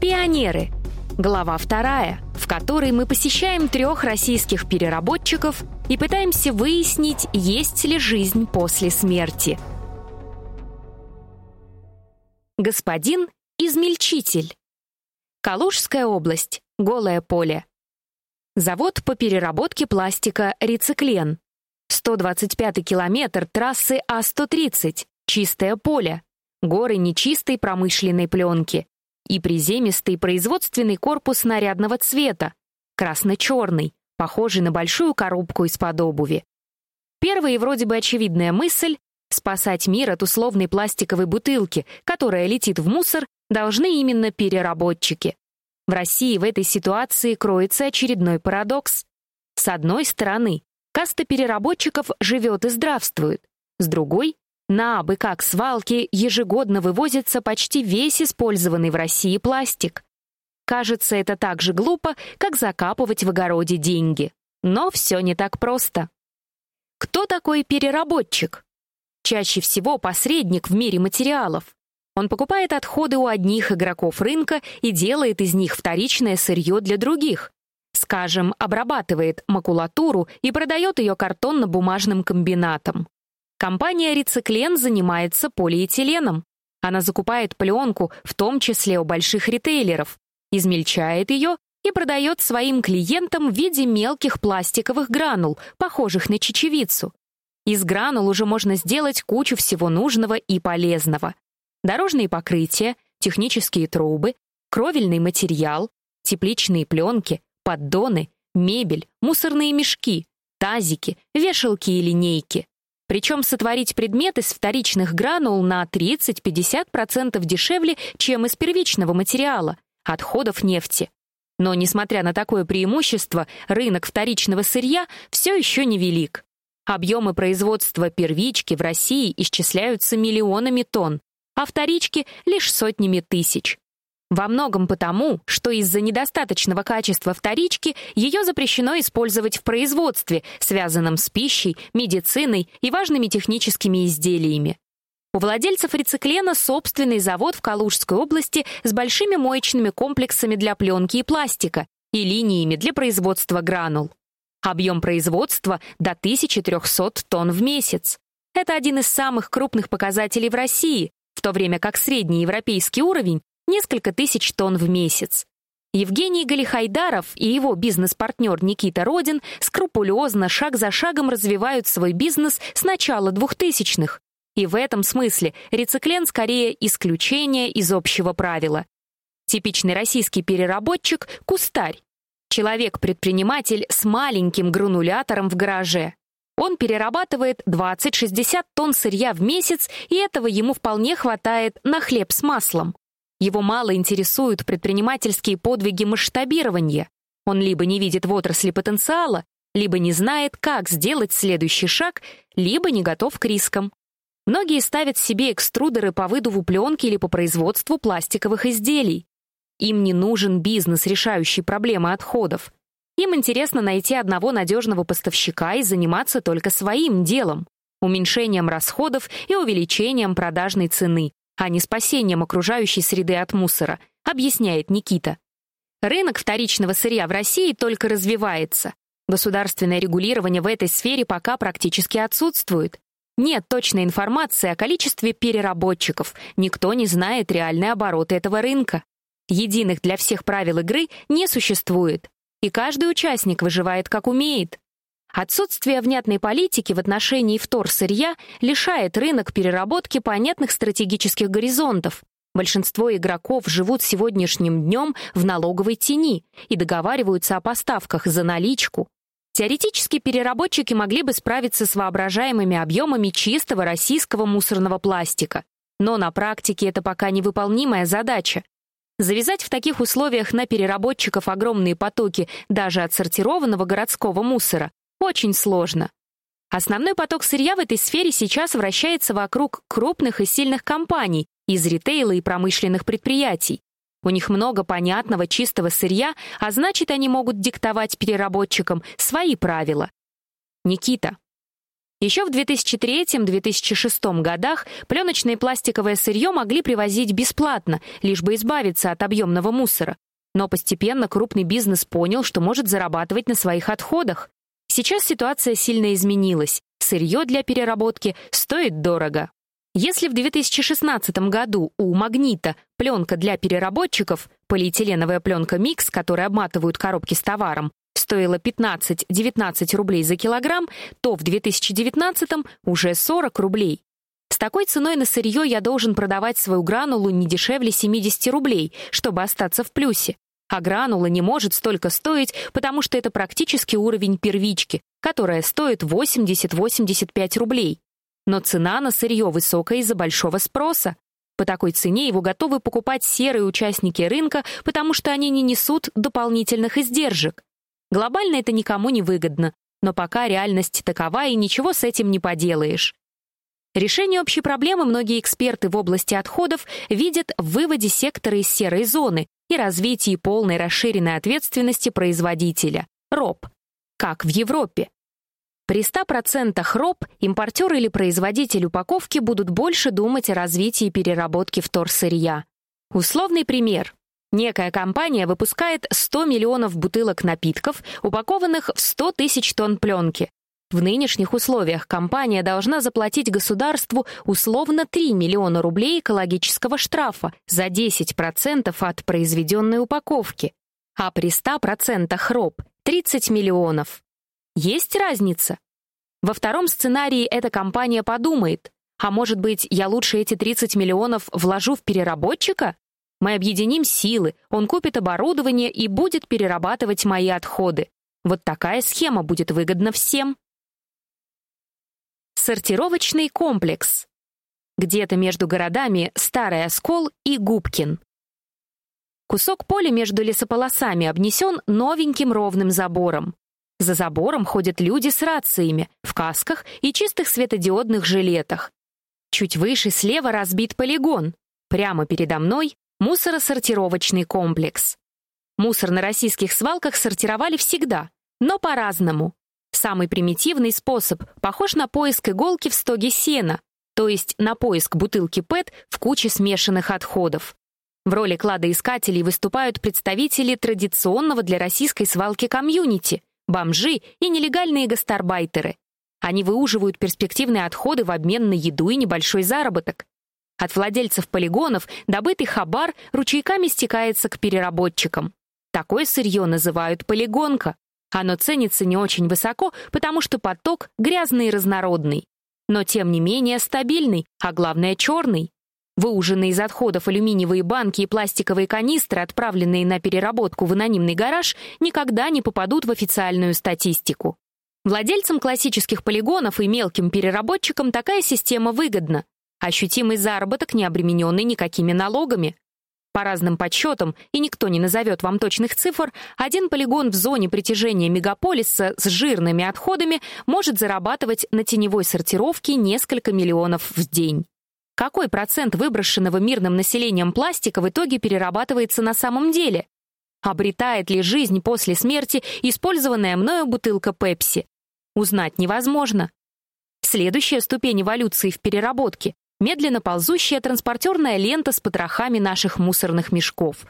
Пионеры. Глава вторая, в которой мы посещаем трех российских переработчиков и пытаемся выяснить, есть ли жизнь после смерти. Господин измельчитель. Калужская область. Голое поле. Завод по переработке пластика «Рециклен». 125 километр трассы А-130. Чистое поле. Горы нечистой промышленной пленки и приземистый производственный корпус нарядного цвета, красно-черный, похожий на большую коробку из-под обуви. Первая и вроде бы очевидная мысль — спасать мир от условной пластиковой бутылки, которая летит в мусор, должны именно переработчики. В России в этой ситуации кроется очередной парадокс. С одной стороны, каста переработчиков живет и здравствует, с другой на абы как свалки ежегодно вывозится почти весь использованный в России пластик. Кажется, это так же глупо, как закапывать в огороде деньги. Но все не так просто. Кто такой переработчик? Чаще всего посредник в мире материалов. Он покупает отходы у одних игроков рынка и делает из них вторичное сырье для других. Скажем, обрабатывает макулатуру и продает ее картонно-бумажным комбинатам. Компания «Рециклен» занимается полиэтиленом. Она закупает пленку, в том числе у больших ритейлеров, измельчает ее и продает своим клиентам в виде мелких пластиковых гранул, похожих на чечевицу. Из гранул уже можно сделать кучу всего нужного и полезного. Дорожные покрытия, технические трубы, кровельный материал, тепличные пленки, поддоны, мебель, мусорные мешки, тазики, вешалки и линейки. Причем сотворить предмет из вторичных гранул на 30-50% дешевле, чем из первичного материала, отходов нефти. Но, несмотря на такое преимущество, рынок вторичного сырья все еще невелик. Объемы производства первички в России исчисляются миллионами тонн, а вторички — лишь сотнями тысяч. Во многом потому, что из-за недостаточного качества вторички ее запрещено использовать в производстве, связанном с пищей, медициной и важными техническими изделиями. У владельцев рециклена собственный завод в Калужской области с большими моечными комплексами для пленки и пластика и линиями для производства гранул. Объем производства до 1300 тонн в месяц. Это один из самых крупных показателей в России, в то время как средний европейский уровень несколько тысяч тонн в месяц. Евгений Галихайдаров и его бизнес-партнер Никита Родин скрупулезно, шаг за шагом развивают свой бизнес с начала 2000-х. И в этом смысле рециклен скорее исключение из общего правила. Типичный российский переработчик — кустарь. Человек-предприниматель с маленьким гранулятором в гараже. Он перерабатывает 20-60 тонн сырья в месяц, и этого ему вполне хватает на хлеб с маслом. Его мало интересуют предпринимательские подвиги масштабирования. Он либо не видит в отрасли потенциала, либо не знает, как сделать следующий шаг, либо не готов к рискам. Многие ставят себе экструдеры по выдуву пленки или по производству пластиковых изделий. Им не нужен бизнес, решающий проблемы отходов. Им интересно найти одного надежного поставщика и заниматься только своим делом, уменьшением расходов и увеличением продажной цены, а не спасением окружающей среды от мусора, объясняет Никита. Рынок вторичного сырья в России только развивается. Государственное регулирование в этой сфере пока практически отсутствует. Нет точной информации о количестве переработчиков, никто не знает реальный оборот этого рынка. Единых для всех правил игры не существует, и каждый участник выживает как умеет. Отсутствие внятной политики в отношении вторсырья лишает рынок переработки понятных стратегических горизонтов. Большинство игроков живут сегодняшним днем в налоговой тени и договариваются о поставках за наличку. Теоретически переработчики могли бы справиться с воображаемыми объемами чистого российского мусорного пластика. Но на практике это пока невыполнимая задача. Завязать в таких условиях на переработчиков огромные потоки даже отсортированного городского мусора очень сложно. Основной поток сырья в этой сфере сейчас вращается вокруг крупных и сильных компаний из ритейла и промышленных предприятий. У них много понятного чистого сырья, а значит, они могут диктовать переработчикам свои правила. Никита. Еще в 2003-2006 годах пленочное и пластиковое сырье могли привозить бесплатно, лишь бы избавиться от объемного мусора. Но постепенно крупный бизнес понял, что может зарабатывать на своих отходах. Сейчас ситуация сильно изменилась. Сырье для переработки стоит дорого. Если в 2016 году у «Магнита» пленка для переработчиков, полиэтиленовая пленка «Микс», которая обматывают коробки с товаром, стоила 15-19 рублей за килограмм, то в 2019 уже 40 рублей. С такой ценой на сырье я должен продавать свою гранулу не дешевле 70 рублей, чтобы остаться в плюсе. А гранула не может столько стоить, потому что это практически уровень первички, которая стоит 80-85 рублей. Но цена на сырье высокая из-за большого спроса. По такой цене его готовы покупать серые участники рынка, потому что они не несут дополнительных издержек. Глобально это никому не выгодно, но пока реальность такова, и ничего с этим не поделаешь. Решение общей проблемы многие эксперты в области отходов видят в выводе сектора из серой зоны и развитии полной расширенной ответственности производителя — РОП, как в Европе. При 100% РОП импортер или производитель упаковки будут больше думать о развитии переработки вторсырья. Условный пример. Некая компания выпускает 100 миллионов бутылок напитков, упакованных в 100 тысяч тонн пленки. В нынешних условиях компания должна заплатить государству условно 3 миллиона рублей экологического штрафа за 10% от произведенной упаковки, а при 100% РОП — 30 миллионов. Есть разница? Во втором сценарии эта компания подумает, а может быть, я лучше эти 30 миллионов вложу в переработчика? Мы объединим силы, он купит оборудование и будет перерабатывать мои отходы. Вот такая схема будет выгодна всем. Сортировочный комплекс. Где-то между городами Старый Оскол и Губкин. Кусок поля между лесополосами обнесен новеньким ровным забором. За забором ходят люди с рациями, в касках и чистых светодиодных жилетах. Чуть выше слева разбит полигон. Прямо передо мной мусоросортировочный комплекс. Мусор на российских свалках сортировали всегда, но по-разному. Самый примитивный способ похож на поиск иголки в стоге сена, то есть на поиск бутылки ПЭТ в куче смешанных отходов. В роли кладоискателей выступают представители традиционного для российской свалки комьюнити, бомжи и нелегальные гастарбайтеры. Они выуживают перспективные отходы в обмен на еду и небольшой заработок. От владельцев полигонов добытый хабар ручейками стекается к переработчикам. Такое сырье называют полигонка. Оно ценится не очень высоко, потому что поток грязный и разнородный. Но тем не менее стабильный, а главное черный. Выуженные из отходов алюминиевые банки и пластиковые канистры, отправленные на переработку в анонимный гараж, никогда не попадут в официальную статистику. Владельцам классических полигонов и мелким переработчикам такая система выгодна. Ощутимый заработок, не обремененный никакими налогами. По разным подсчетам, и никто не назовет вам точных цифр, один полигон в зоне притяжения мегаполиса с жирными отходами может зарабатывать на теневой сортировке несколько миллионов в день. Какой процент выброшенного мирным населением пластика в итоге перерабатывается на самом деле? Обретает ли жизнь после смерти использованная мною бутылка Пепси? Узнать невозможно. Следующая ступень эволюции в переработке медленно ползущая транспортерная лента с потрохами наших мусорных мешков.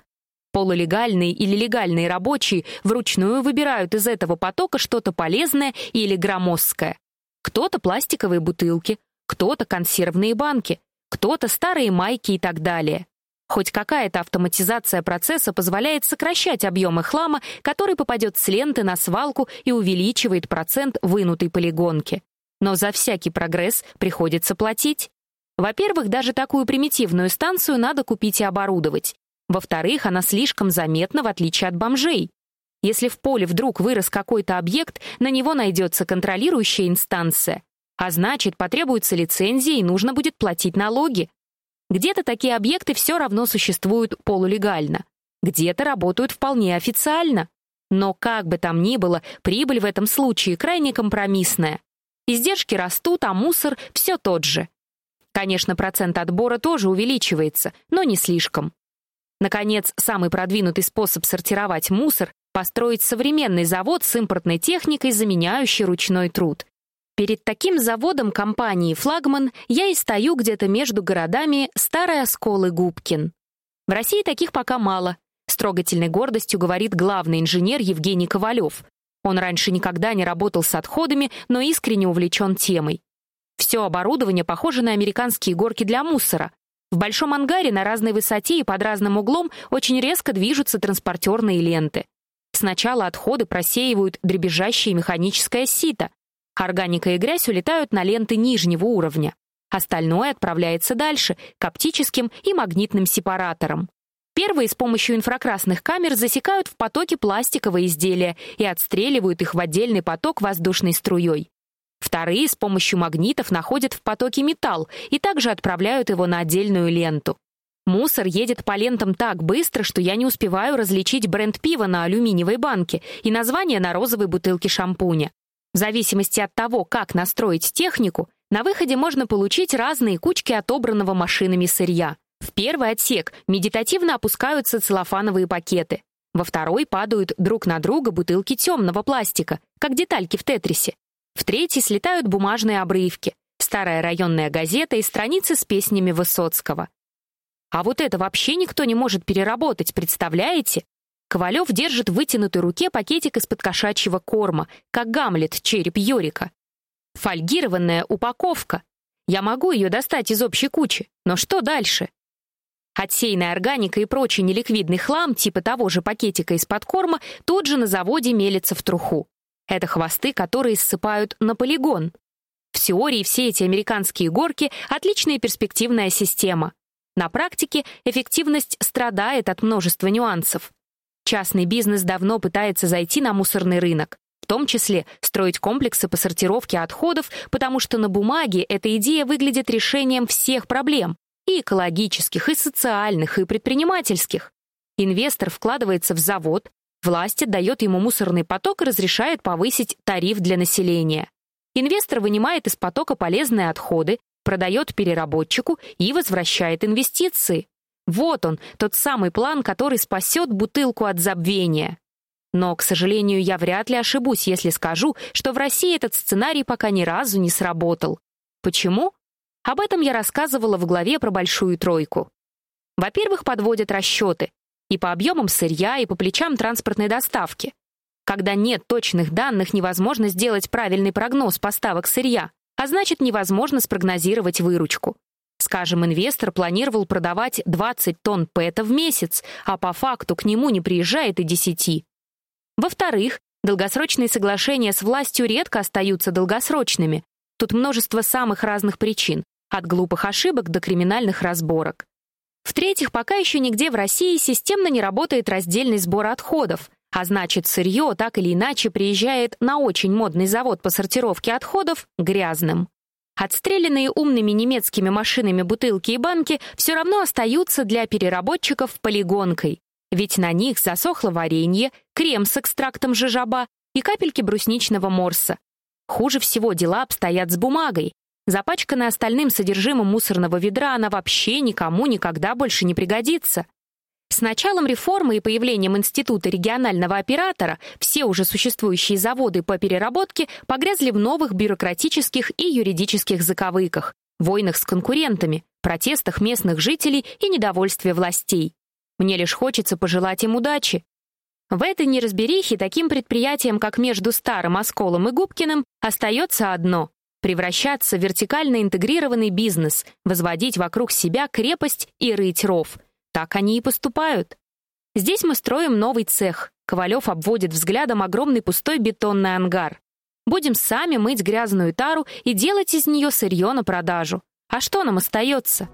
Полулегальные или легальные рабочие вручную выбирают из этого потока что-то полезное или громоздкое. Кто-то пластиковые бутылки, кто-то консервные банки, кто-то старые майки и так далее. Хоть какая-то автоматизация процесса позволяет сокращать объемы хлама, который попадет с ленты на свалку и увеличивает процент вынутой полигонки. Но за всякий прогресс приходится платить. Во-первых, даже такую примитивную станцию надо купить и оборудовать. Во-вторых, она слишком заметна, в отличие от бомжей. Если в поле вдруг вырос какой-то объект, на него найдется контролирующая инстанция. А значит, потребуется лицензия и нужно будет платить налоги. Где-то такие объекты все равно существуют полулегально. Где-то работают вполне официально. Но как бы там ни было, прибыль в этом случае крайне компромиссная. Издержки растут, а мусор все тот же. Конечно, процент отбора тоже увеличивается, но не слишком. Наконец, самый продвинутый способ сортировать мусор — построить современный завод с импортной техникой, заменяющей ручной труд. Перед таким заводом компании «Флагман» я и стою где-то между городами Старый Оскол и Губкин. В России таких пока мало, с трогательной гордостью говорит главный инженер Евгений Ковалев. Он раньше никогда не работал с отходами, но искренне увлечен темой. Все оборудование похоже на американские горки для мусора. В большом ангаре на разной высоте и под разным углом очень резко движутся транспортерные ленты. Сначала отходы просеивают дребезжащее механическое сито, Органика и грязь улетают на ленты нижнего уровня. Остальное отправляется дальше, к оптическим и магнитным сепараторам. Первые с помощью инфракрасных камер засекают в потоке пластиковые изделия и отстреливают их в отдельный поток воздушной струей. Вторые с помощью магнитов находят в потоке металл и также отправляют его на отдельную ленту. Мусор едет по лентам так быстро, что я не успеваю различить бренд пива на алюминиевой банке и название на розовой бутылке шампуня. В зависимости от того, как настроить технику, на выходе можно получить разные кучки отобранного машинами сырья. В первый отсек медитативно опускаются целлофановые пакеты. Во второй падают друг на друга бутылки темного пластика, как детальки в тетрисе. В третий слетают бумажные обрывки, старая районная газета и страницы с песнями Высоцкого. А вот это вообще никто не может переработать, представляете? Ковалев держит в вытянутой руке пакетик из-под кошачьего корма, как Гамлет, череп Йорика. Фольгированная упаковка. Я могу ее достать из общей кучи, но что дальше? Отсеянная органика и прочий неликвидный хлам, типа того же пакетика из-под корма, тут же на заводе мелется в труху. Это хвосты, которые ссыпают на полигон. В теории все эти американские горки — отличная перспективная система. На практике эффективность страдает от множества нюансов. Частный бизнес давно пытается зайти на мусорный рынок, в том числе строить комплексы по сортировке отходов, потому что на бумаге эта идея выглядит решением всех проблем, и экологических, и социальных, и предпринимательских. Инвестор вкладывается в завод, власть отдает ему мусорный поток и разрешает повысить тариф для населения. Инвестор вынимает из потока полезные отходы, продает переработчику и возвращает инвестиции. Вот он, тот самый план, который спасет бутылку от забвения. Но, к сожалению, я вряд ли ошибусь, если скажу, что в России этот сценарий пока ни разу не сработал. Почему? Об этом я рассказывала в главе про большую тройку. Во-первых, подводят расчеты. И по объемам сырья, и по плечам транспортной доставки. Когда нет точных данных, невозможно сделать правильный прогноз поставок сырья, а значит, невозможно спрогнозировать выручку. Скажем, инвестор планировал продавать 20 тонн ПЭТа в месяц, а по факту к нему не приезжает и 10. Во-вторых, долгосрочные соглашения с властью редко остаются долгосрочными. Тут множество самых разных причин, от глупых ошибок до криминальных разборок. В-третьих, пока еще нигде в России системно не работает раздельный сбор отходов, а значит, сырье так или иначе приезжает на очень модный завод по сортировке отходов грязным. Отстрелянные умными немецкими машинами бутылки и банки все равно остаются для переработчиков полигонкой, ведь на них засохло варенье, крем с экстрактом жижаба и капельки брусничного морса. Хуже всего дела обстоят с бумагой. Запачканная остальным содержимым мусорного ведра, она вообще никому никогда больше не пригодится. С началом реформы и появлением Института регионального оператора все уже существующие заводы по переработке погрязли в новых бюрократических и юридических заковыках, войнах с конкурентами, протестах местных жителей и недовольстве властей. Мне лишь хочется пожелать им удачи. В этой неразберихе таким предприятиям, как между Старым Осколом и Губкиным, остается одно — превращаться в вертикально интегрированный бизнес, возводить вокруг себя крепость и рыть ров — так они и поступают. Здесь мы строим новый цех. Ковалев обводит взглядом огромный пустой бетонный ангар. Будем сами мыть грязную тару и делать из нее сырье на продажу. А что нам остается?